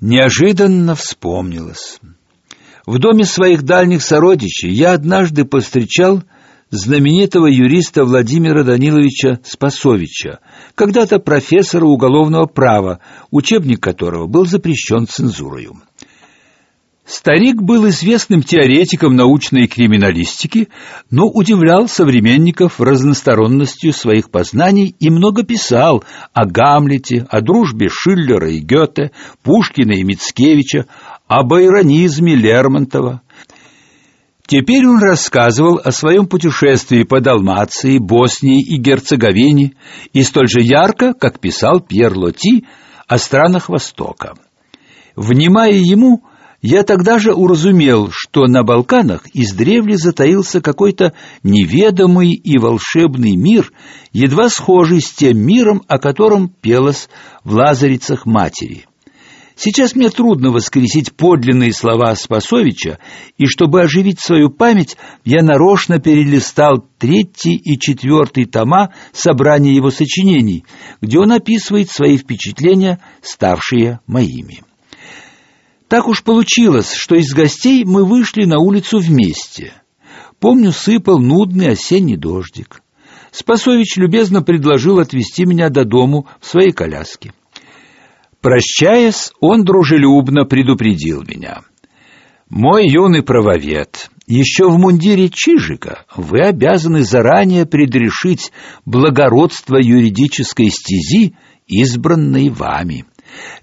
Неожиданно вспомнилось. В доме своих дальних сородичей я однажды повстречал знаменитого юриста Владимира Даниловича Спасовича, когда-то профессора уголовного права, учебник которого был запрещен цензурой. Старик был известным теоретиком научной криминалистики, но удивлял современников разносторонностью своих познаний и много писал о Гамлете, о дружбе Шиллера и Гёте, Пушкина и Мицкевича, об иронизме Лермонтова. Теперь он рассказывал о своем путешествии по Далмации, Боснии и Герцеговине и столь же ярко, как писал Пьер Лоти о странах Востока. Внимая ему, я тогда же уразумел, что на Балканах издревле затаился какой-то неведомый и волшебный мир, едва схожий с тем миром, о котором пелось в лазарицах матери. Сейчас мне трудно воскресить подлинные слова Спасовича, и чтобы оживить свою память, я нарочно перелистал третий и четвертый тома собрания его сочинений, где он описывает свои впечатления, ставшие моими. Так уж получилось, что из гостей мы вышли на улицу вместе. Помню, сыпал нудный осенний дождик. Спасович любезно предложил отвезти меня до дому в своей коляске. Прощаясь, он дружелюбно предупредил меня. «Мой юный правовед, еще в мундире Чижика вы обязаны заранее предрешить благородство юридической стези, избранной вами».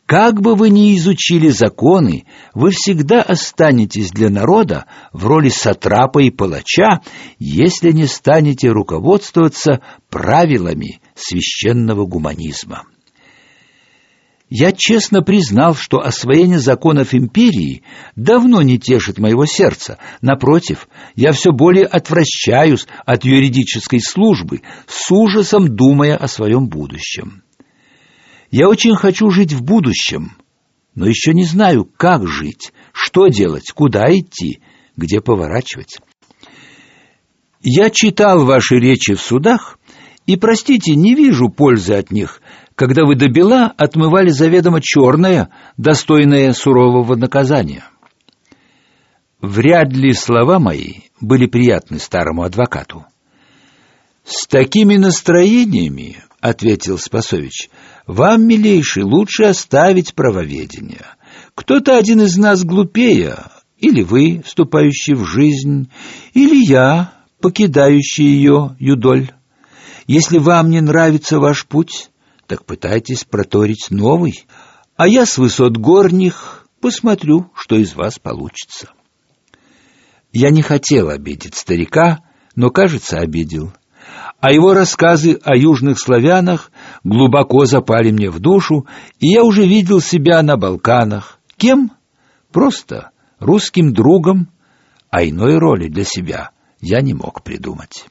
Как бы вы ни изучили законы, вы всегда останетесь для народа в роли сатрапа и палача, если не станете руководствоваться правилами священного гуманизма. Я честно признал, что освоение законов империи давно не тешит моего сердца. Напротив, я все более отвращаюсь от юридической службы, с ужасом думая о своем будущем. Я очень хочу жить в будущем, но еще не знаю, как жить, что делать, куда идти, где поворачивать. Я читал ваши речи в судах, и, простите, не вижу пользы от них, когда вы до бела отмывали заведомо черное, достойное сурового наказания. Вряд ли слова мои были приятны старому адвокату. С такими настроениями ответил Спасович. Вам, милейший, лучше оставить правоведение. Кто-то один из нас глупее, или вы, вступающий в жизнь, или я, покидающий ее, юдоль. Если вам не нравится ваш путь, так пытайтесь проторить новый, а я с высот горних посмотрю, что из вас получится. Я не хотел обидеть старика, но, кажется, обидел а его рассказы о южных славянах глубоко запали мне в душу, и я уже видел себя на Балканах. Кем? Просто русским другом, а иной роли для себя я не мог придумать.